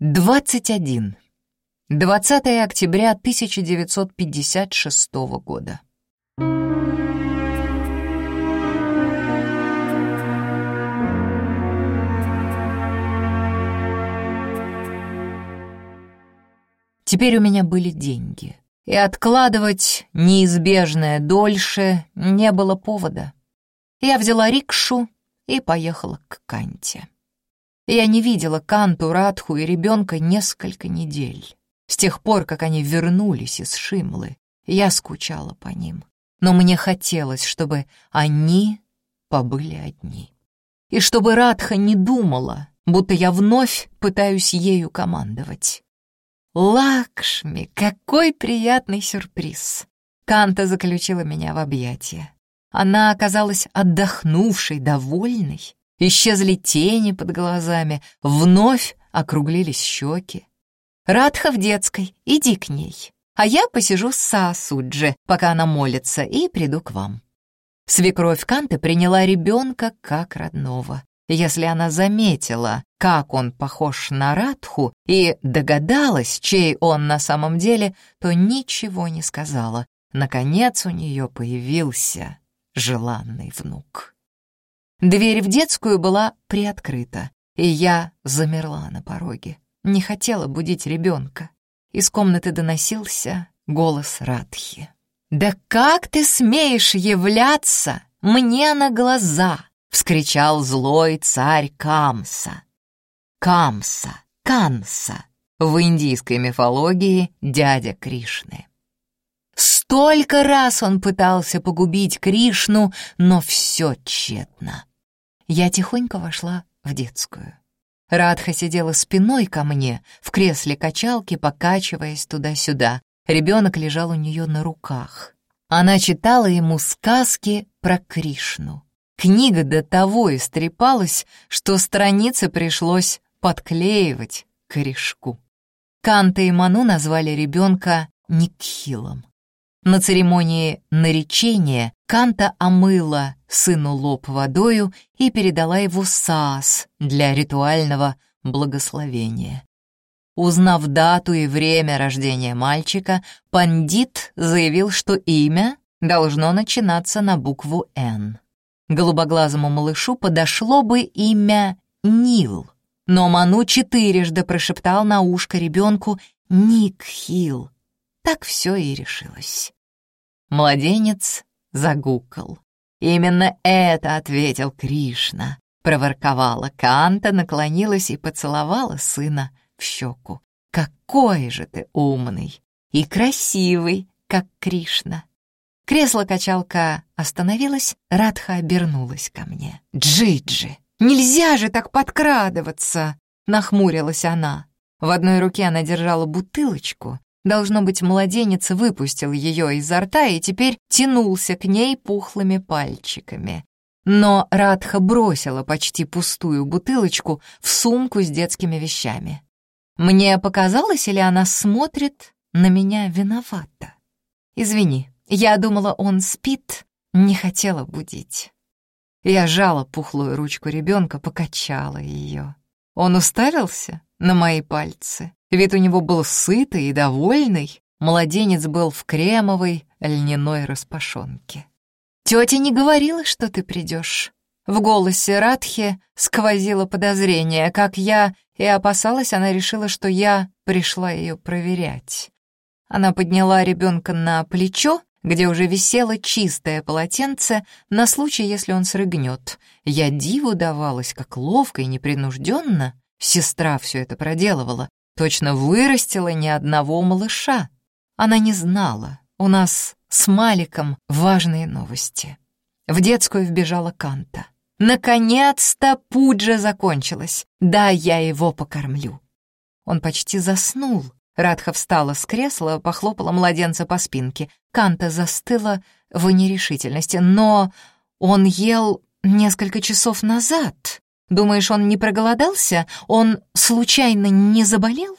21. 20 октября 1956 года. Теперь у меня были деньги, и откладывать неизбежное дольше не было повода. Я взяла рикшу и поехала к Канте. Я не видела Канту, Радху и ребенка несколько недель. С тех пор, как они вернулись из Шимлы, я скучала по ним. Но мне хотелось, чтобы они побыли одни. И чтобы Радха не думала, будто я вновь пытаюсь ею командовать. Лакшми, какой приятный сюрприз! Канта заключила меня в объятия. Она оказалась отдохнувшей, довольной. Исчезли тени под глазами, вновь округлились щеки. «Радха в детской, иди к ней, а я посижу с Саасуджи, пока она молится, и приду к вам». Свекровь Канты приняла ребенка как родного. Если она заметила, как он похож на Радху, и догадалась, чей он на самом деле, то ничего не сказала. Наконец у нее появился желанный внук. Дверь в детскую была приоткрыта, и я замерла на пороге. Не хотела будить ребенка. Из комнаты доносился голос Радхи. «Да как ты смеешь являться мне на глаза?» — вскричал злой царь Камса. Камса, Канса, в индийской мифологии дядя Кришны. Столько раз он пытался погубить Кришну, но все тщетно. Я тихонько вошла в детскую. Радха сидела спиной ко мне, в кресле качалки, покачиваясь туда-сюда. Ребенок лежал у нее на руках. Она читала ему сказки про Кришну. Книга до того истрепалась, что страницы пришлось подклеивать корешку. Канта и Ману назвали ребенка Никхилом. На церемонии наречения Канта омыла сыну лоб водою и передала его Саас для ритуального благословения. Узнав дату и время рождения мальчика, пандит заявил, что имя должно начинаться на букву «Н». Голубоглазому малышу подошло бы имя Нил, но Ману четырежды прошептал на ушко ребенку «Ник Хилл». Так все и решилось. Младенец загукал. «Именно это ответил Кришна», — проворковала Канта, наклонилась и поцеловала сына в щеку. «Какой же ты умный и красивый, как Кришна!» Кресло-качалка остановилась, Радха обернулась ко мне. «Джиджи, нельзя же так подкрадываться!» — нахмурилась она. В одной руке она держала бутылочку, Должно быть, младенец выпустил ее изо рта и теперь тянулся к ней пухлыми пальчиками. Но Радха бросила почти пустую бутылочку в сумку с детскими вещами. Мне показалось, или она смотрит на меня виновата? Извини, я думала, он спит, не хотела будить. Я жала пухлую ручку ребенка, покачала ее. Он уставился на мои пальцы. Вид у него был сытый и довольный. Младенец был в кремовой льняной распашонке. «Тетя не говорила, что ты придешь». В голосе Радхи сквозило подозрение. Как я и опасалась, она решила, что я пришла ее проверять. Она подняла ребенка на плечо, где уже висело чистое полотенце на случай, если он срыгнет. Я диву давалась, как ловко и непринужденно сестра все это проделывала, Точно вырастила ни одного малыша. Она не знала. У нас с Маликом важные новости. В детскую вбежала Канта. Наконец-то пуджа закончилась. Да, я его покормлю. Он почти заснул. Радха встала с кресла, похлопала младенца по спинке. Канта застыла в нерешительности. Но он ел несколько часов назад. Думаешь, он не проголодался? Он случайно не заболел?»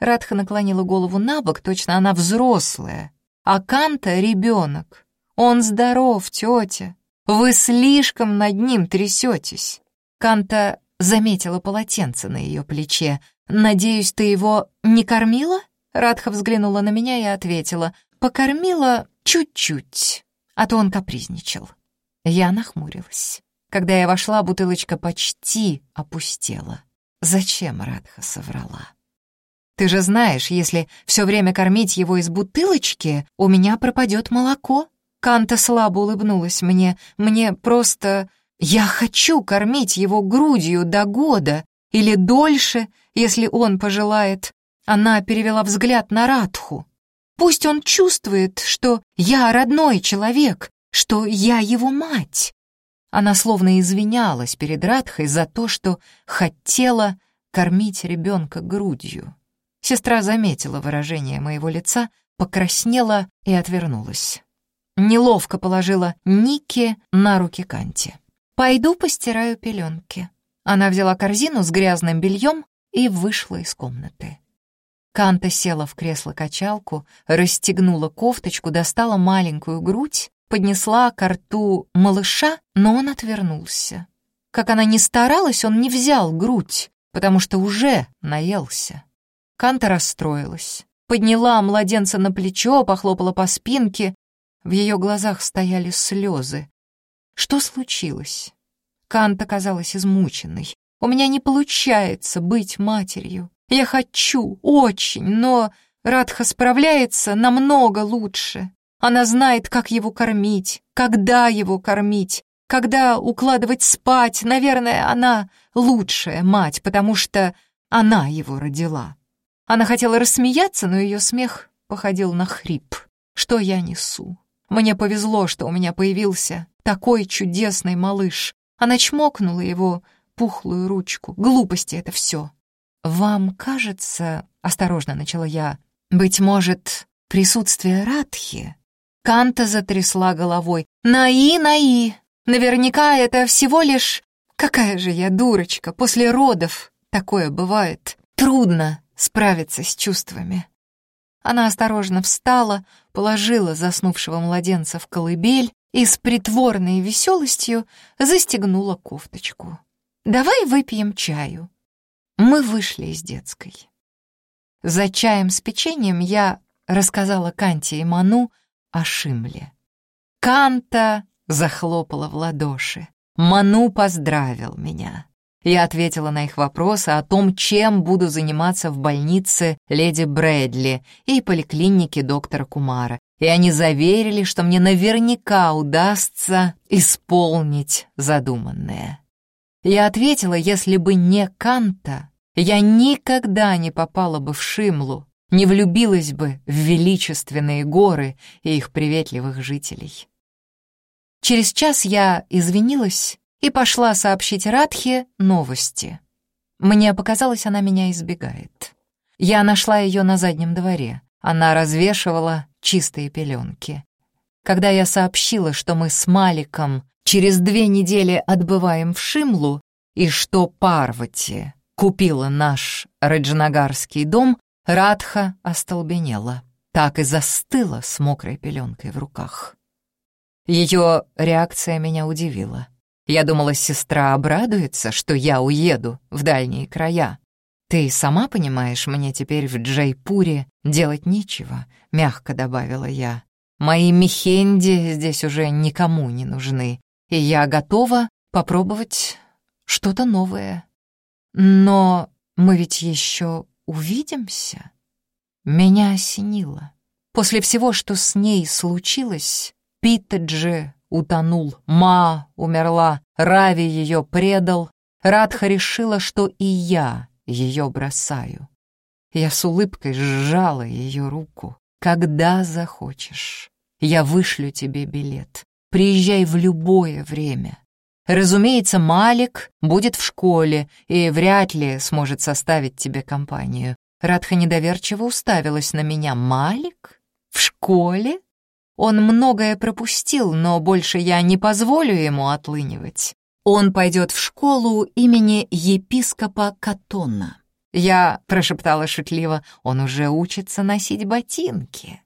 Радха наклонила голову на бок, точно она взрослая. А Канта — ребенок. Он здоров, тетя. Вы слишком над ним трясетесь. Канта заметила полотенце на ее плече. «Надеюсь, ты его не кормила?» Радха взглянула на меня и ответила. «Покормила чуть-чуть, а то он капризничал». Я нахмурилась. Когда я вошла, бутылочка почти опустела. Зачем Радха соврала? Ты же знаешь, если все время кормить его из бутылочки, у меня пропадет молоко. Канта слабо улыбнулась мне. Мне просто... Я хочу кормить его грудью до года или дольше, если он пожелает. Она перевела взгляд на Радху. Пусть он чувствует, что я родной человек, что я его мать. Она словно извинялась перед Радхой за то, что хотела кормить ребенка грудью. Сестра заметила выражение моего лица, покраснела и отвернулась. Неловко положила Ники на руки Канти. «Пойду постираю пеленки». Она взяла корзину с грязным бельем и вышла из комнаты. Канта села в кресло-качалку, расстегнула кофточку, достала маленькую грудь, поднесла к рту малыша, но он отвернулся. Как она ни старалась, он не взял грудь, потому что уже наелся. Канта расстроилась. Подняла младенца на плечо, похлопала по спинке. В ее глазах стояли слезы. Что случилось? Канта казалась измученной. У меня не получается быть матерью. Я хочу, очень, но Радха справляется намного лучше. Она знает, как его кормить, когда его кормить, когда укладывать спать. Наверное, она лучшая мать, потому что она его родила. Она хотела рассмеяться, но ее смех походил на хрип. Что я несу? Мне повезло, что у меня появился такой чудесный малыш. Она чмокнула его пухлую ручку. Глупости это все. «Вам кажется, — осторожно начала я, — быть может, присутствие Радхи?» Канта затрясла головой. «Наи, наи! Наверняка это всего лишь... Какая же я дурочка, после родов такое бывает. Трудно справиться с чувствами. Она осторожно встала, положила заснувшего младенца в колыбель и с притворной веселостью застегнула кофточку. «Давай выпьем чаю». Мы вышли из детской. За чаем с печеньем я рассказала Канте и Ману о Шимле. Канта захлопала в ладоши. Ману поздравил меня. Я ответила на их вопросы о том, чем буду заниматься в больнице леди Брэдли и поликлинике доктора Кумара, и они заверили, что мне наверняка удастся исполнить задуманное. Я ответила, если бы не Канта, я никогда не попала бы в Шимлу, не влюбилась бы в величественные горы и их приветливых жителей. Через час я извинилась и пошла сообщить Радхе новости. Мне показалось, она меня избегает. Я нашла ее на заднем дворе. Она развешивала чистые пеленки. Когда я сообщила, что мы с Маликом через две недели отбываем в Шимлу и что Парвати купила наш Раджанагарский дом, Радха остолбенела. Так и застыла с мокрой пеленкой в руках. Ее реакция меня удивила. Я думала, сестра обрадуется, что я уеду в дальние края. Ты сама понимаешь, мне теперь в Джайпуре делать нечего, мягко добавила я. Мои мехенди здесь уже никому не нужны, и я готова попробовать что-то новое. Но мы ведь еще увидимся. Меня осенило. После всего, что с ней случилось, Питаджи утонул, Ма умерла, Рави ее предал, Радха решила, что и я ее бросаю. Я с улыбкой сжала ее руку. «Когда захочешь, я вышлю тебе билет. Приезжай в любое время. Разумеется, Малик будет в школе и вряд ли сможет составить тебе компанию. Радха недоверчиво уставилась на меня. «Малик? В школе?» Он многое пропустил, но больше я не позволю ему отлынивать. Он пойдет в школу имени епископа Катона. Я прошептала шутливо, он уже учится носить ботинки.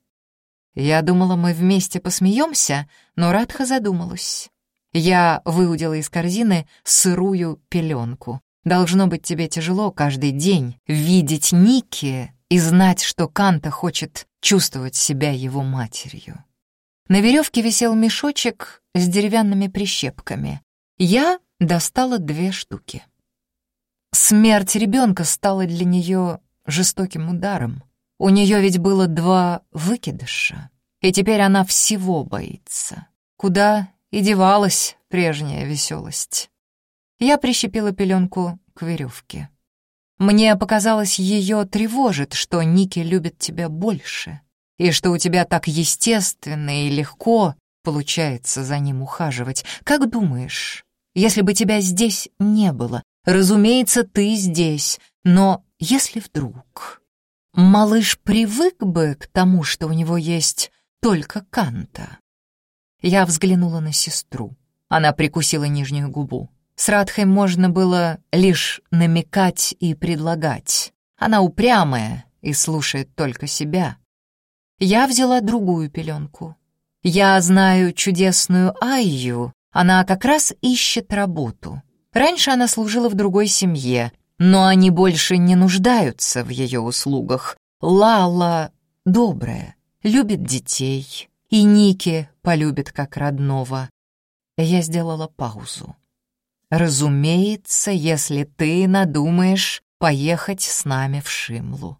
Я думала, мы вместе посмеемся, но Радха задумалась. Я выудила из корзины сырую пеленку. Должно быть тебе тяжело каждый день видеть Ники и знать, что Канта хочет чувствовать себя его матерью. На веревке висел мешочек с деревянными прищепками. Я достала две штуки. Смерть ребенка стала для нее жестоким ударом. У нее ведь было два выкидыша, и теперь она всего боится. Куда и девалась прежняя веселость. Я прищепила пеленку к веревке. Мне показалось, ее тревожит, что Ники любит тебя больше, и что у тебя так естественно и легко получается за ним ухаживать. Как думаешь, если бы тебя здесь не было, разумеется, ты здесь, но если вдруг... Малыш привык бы к тому, что у него есть только Канта. Я взглянула на сестру. Она прикусила нижнюю губу. С Радхой можно было лишь намекать и предлагать. Она упрямая и слушает только себя. Я взяла другую пеленку. Я знаю чудесную Айю, она как раз ищет работу. Раньше она служила в другой семье, но они больше не нуждаются в ее услугах. Лала добрая, любит детей, и Ники полюбит как родного. Я сделала паузу. Разумеется, если ты надумаешь поехать с нами в Шимлу.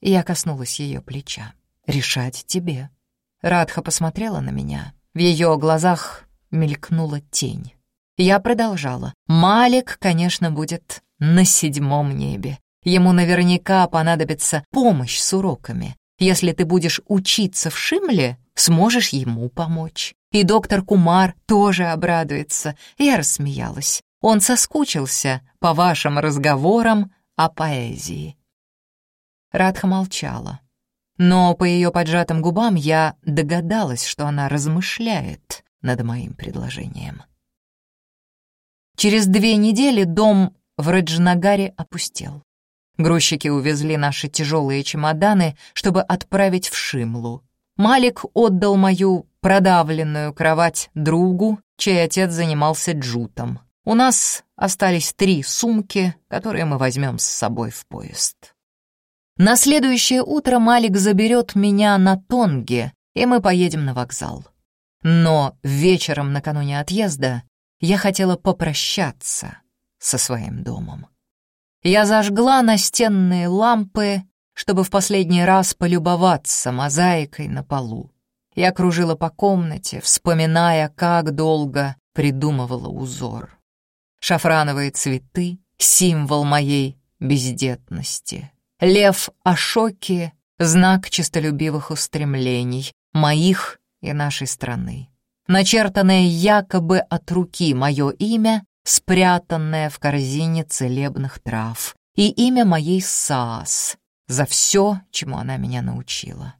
Я коснулась ее плеча. Решать тебе. Радха посмотрела на меня. В ее глазах мелькнула тень. Я продолжала. Малик, конечно, будет на седьмом небе. Ему наверняка понадобится помощь с уроками. Если ты будешь учиться в Шимле, сможешь ему помочь. И доктор Кумар тоже обрадуется. Я рассмеялась. Он соскучился по вашим разговорам о поэзии. Радха молчала. Но по ее поджатым губам я догадалась, что она размышляет над моим предложением. Через две недели дом в Раджнагаре опустел. Грузчики увезли наши тяжелые чемоданы, чтобы отправить в Шимлу. Малик отдал мою продавленную кровать другу, чей отец занимался джутом. У нас остались три сумки, которые мы возьмем с собой в поезд. На следующее утро Малик заберет меня на Тонге, и мы поедем на вокзал. Но вечером накануне отъезда я хотела попрощаться со своим домом. Я зажгла настенные лампы чтобы в последний раз полюбоваться мозаикой на полу. Я кружила по комнате, вспоминая, как долго придумывала узор. Шафрановые цветы — символ моей бездетности. Лев Ашоки — знак честолюбивых устремлений, моих и нашей страны. Начертанное якобы от руки мое имя, спрятанное в корзине целебных трав, и имя моей Саас, за все, чему она меня научила.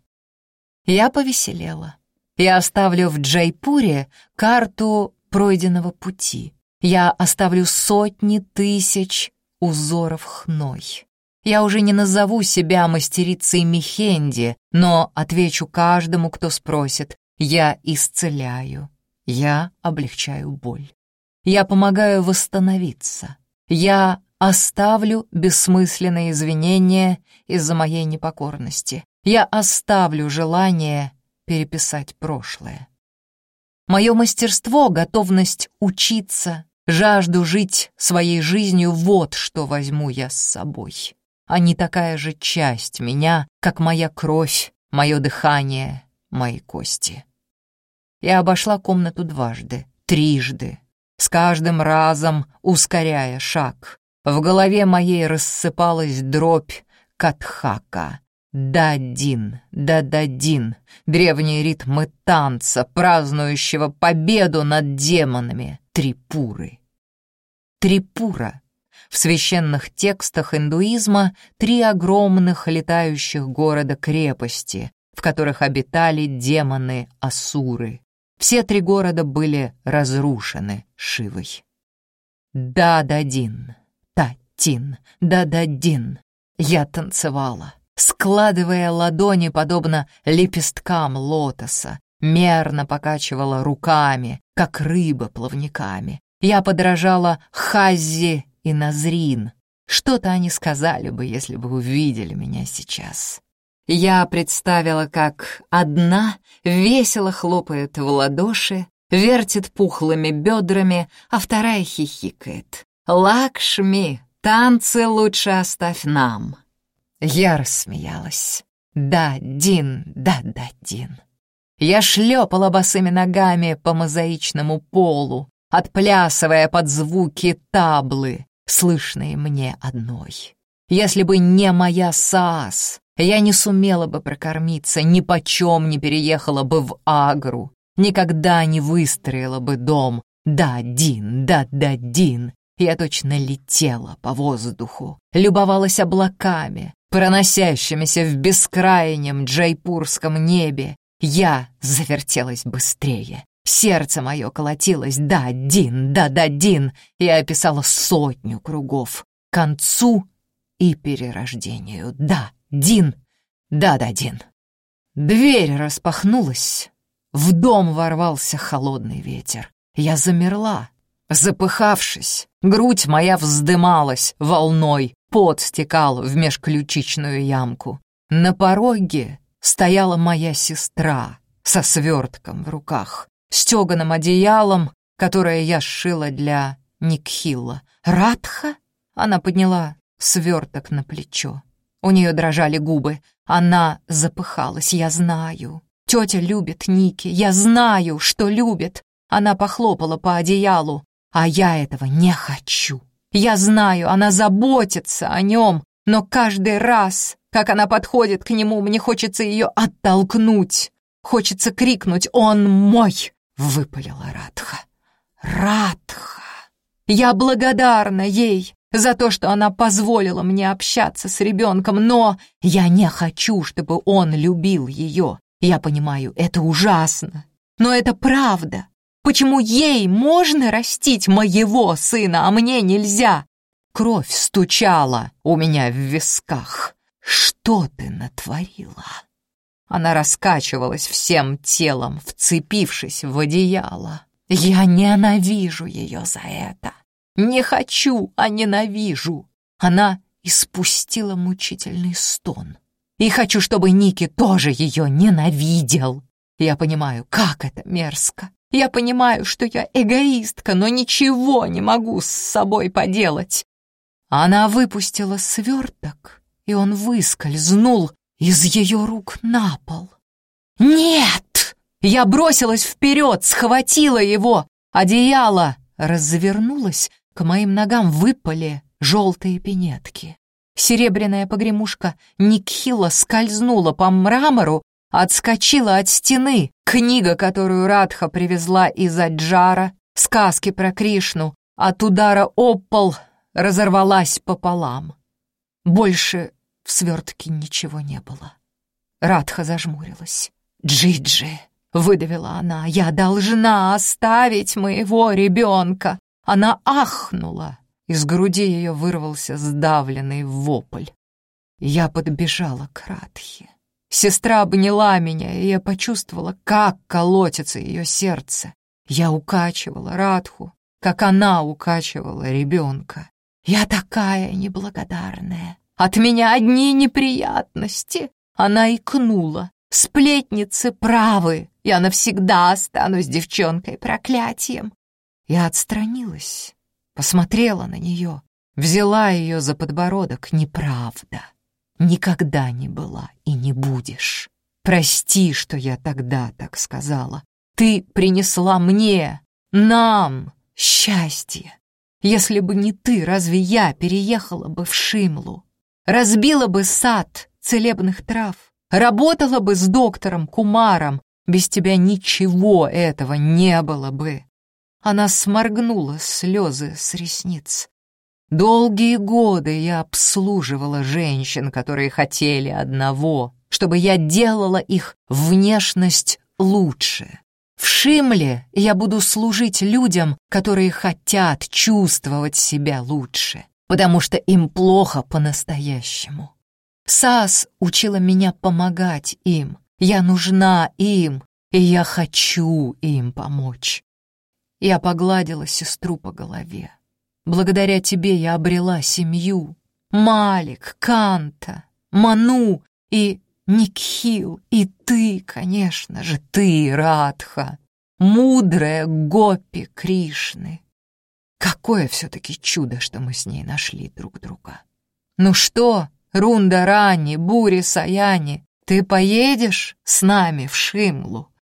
Я повеселела. Я оставлю в Джайпуре карту пройденного пути. Я оставлю сотни тысяч узоров хной. Я уже не назову себя мастерицей Михенди, но отвечу каждому, кто спросит. Я исцеляю, я облегчаю боль. Я помогаю восстановиться. Я Оставлю бессмысленные извинения из-за моей непокорности. Я оставлю желание переписать прошлое. Мое мастерство, готовность учиться, жажду жить своей жизнью — вот что возьму я с собой. Не такая же часть меня, как моя кровь, мое дыхание, мои кости. Я обошла комнату дважды, трижды, с каждым разом ускоряя шаг, в голове моей рассыпалась дробь катхака. Да-дин, да-да-дин, древние ритмы танца, празднующего победу над демонами, трипуры. Трипура. В священных текстах индуизма три огромных летающих города-крепости, в которых обитали демоны-асуры. Все три города были разрушены Шивой. Да-да-дин. Тин, да-да-дин. Я танцевала, складывая ладони, подобно лепесткам лотоса, мерно покачивала руками, как рыба плавниками. Я подражала Хаззи и Назрин. Что-то они сказали бы, если бы увидели меня сейчас. Я представила, как одна весело хлопает в ладоши, вертит пухлыми бедрами, а вторая хихикает. «Лакшми, танцы лучше оставь нам!» Я рассмеялась. «Да, Дин, да-да, Дин!» Я шлепала босыми ногами по мозаичному полу, отплясывая под звуки таблы, слышные мне одной. Если бы не моя САС, я не сумела бы прокормиться, ни почем не переехала бы в Агру, никогда не выстроила бы дом. Да, Дин, да-да, Дин. Я точно летела по воздуху, любовалась облаками, проносящимися в бескрайнем джайпурском небе. Я завертелась быстрее. Сердце мое колотилось «да, Дин, да-да, Дин». Я описала сотню кругов. К концу и перерождению. Да, Дин, да-да, Дин. Дверь распахнулась. В дом ворвался холодный ветер. Я замерла, запыхавшись. Грудь моя вздымалась волной, пот стекал в межключичную ямку. На пороге стояла моя сестра со свертком в руках, стеганым одеялом, которое я сшила для Никхилла. «Радха?» Она подняла сверток на плечо. У нее дрожали губы. Она запыхалась, я знаю. Тетя любит Ники, я знаю, что любит. Она похлопала по одеялу, а я этого не хочу. Я знаю, она заботится о нем, но каждый раз, как она подходит к нему, мне хочется ее оттолкнуть. Хочется крикнуть «Он мой!» — выпалила Радха. Радха! Я благодарна ей за то, что она позволила мне общаться с ребенком, но я не хочу, чтобы он любил ее. Я понимаю, это ужасно, но это правда. Почему ей можно растить моего сына, а мне нельзя? Кровь стучала у меня в висках. Что ты натворила? Она раскачивалась всем телом, вцепившись в одеяло. Я ненавижу ее за это. Не хочу, а ненавижу. Она испустила мучительный стон. И хочу, чтобы Ники тоже ее ненавидел. Я понимаю, как это мерзко. Я понимаю, что я эгоистка, но ничего не могу с собой поделать. Она выпустила сверток, и он выскользнул из ее рук на пол. «Нет!» Я бросилась вперед, схватила его. Одеяло развернулось, к моим ногам выпали желтые пинетки. Серебряная погремушка Никхила скользнула по мрамору, отскочила от стены. Книга, которую Радха привезла из Аджара, сказки про Кришну, от удара об пол разорвалась пополам. Больше в свертке ничего не было. Радха зажмурилась. «Джиджи!» — выдавила она. «Я должна оставить моего ребенка!» Она ахнула. Из груди ее вырвался сдавленный вопль. Я подбежала к Радхе. Сестра обняла меня, и я почувствовала, как колотится ее сердце. Я укачивала Радху, как она укачивала ребенка. Я такая неблагодарная. От меня одни неприятности. Она икнула. Сплетницы правы. Я навсегда останусь девчонкой проклятием. Я отстранилась, посмотрела на нее, взяла ее за подбородок. Неправда. Никогда не была и не будешь. Прости, что я тогда так сказала. Ты принесла мне, нам, счастье. Если бы не ты, разве я переехала бы в Шимлу? Разбила бы сад целебных трав, работала бы с доктором Кумаром, без тебя ничего этого не было бы. Она сморгнула слезы с ресниц. Долгие годы я обслуживала женщин, которые хотели одного, чтобы я делала их внешность лучше. В Шимле я буду служить людям, которые хотят чувствовать себя лучше, потому что им плохо по-настоящему. Сас учила меня помогать им. Я нужна им, и я хочу им помочь. Я погладила сестру по голове. Благодаря тебе я обрела семью. Малик, Канта, Ману и Никхил, и ты, конечно же, ты, Радха, мудрая Гопи Кришны. Какое все-таки чудо, что мы с ней нашли друг друга. Ну что, Рунда Рани, Бури Саяни, ты поедешь с нами в Шимлу?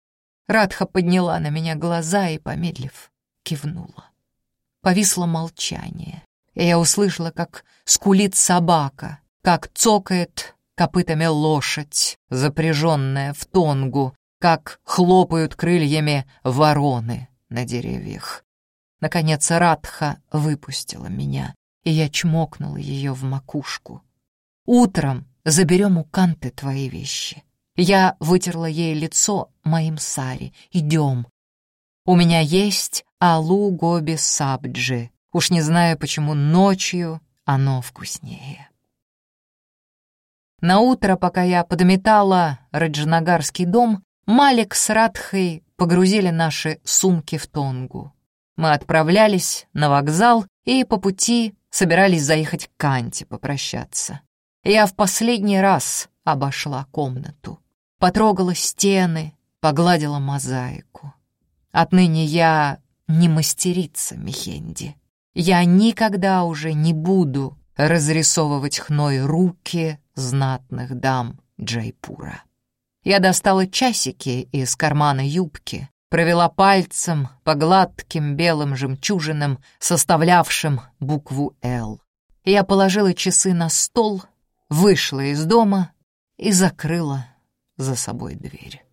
Радха подняла на меня глаза и, помедлив, кивнула. Повисло молчание, и я услышала, как скулит собака, как цокает копытами лошадь, запряженная в тонгу, как хлопают крыльями вороны на деревьях. Наконец Радха выпустила меня, и я чмокнула ее в макушку. «Утром заберем у Канты твои вещи». Я вытерла ей лицо моим сари. «Идем. У меня есть алу гоби сабджи. Уж не знаю, почему ночью оно вкуснее». На утро, пока я подметала Раджанагарский дом, Малик с Радхой погрузили наши сумки в Тонгу. Мы отправлялись на вокзал и по пути собирались заехать к Канте попрощаться. Я в последний раз обошла комнату, потрогала стены, погладила мозаику. Отныне я не мастерица Мехенди. Я никогда уже не буду разрисовывать хной руки знатных дам Джайпура. Я достала часики из кармана юбки, провела пальцем по гладким белым жемчужинам, составлявшим букву «Л». Я положила часы на стол, вышла из дома и закрыла за собой дверь.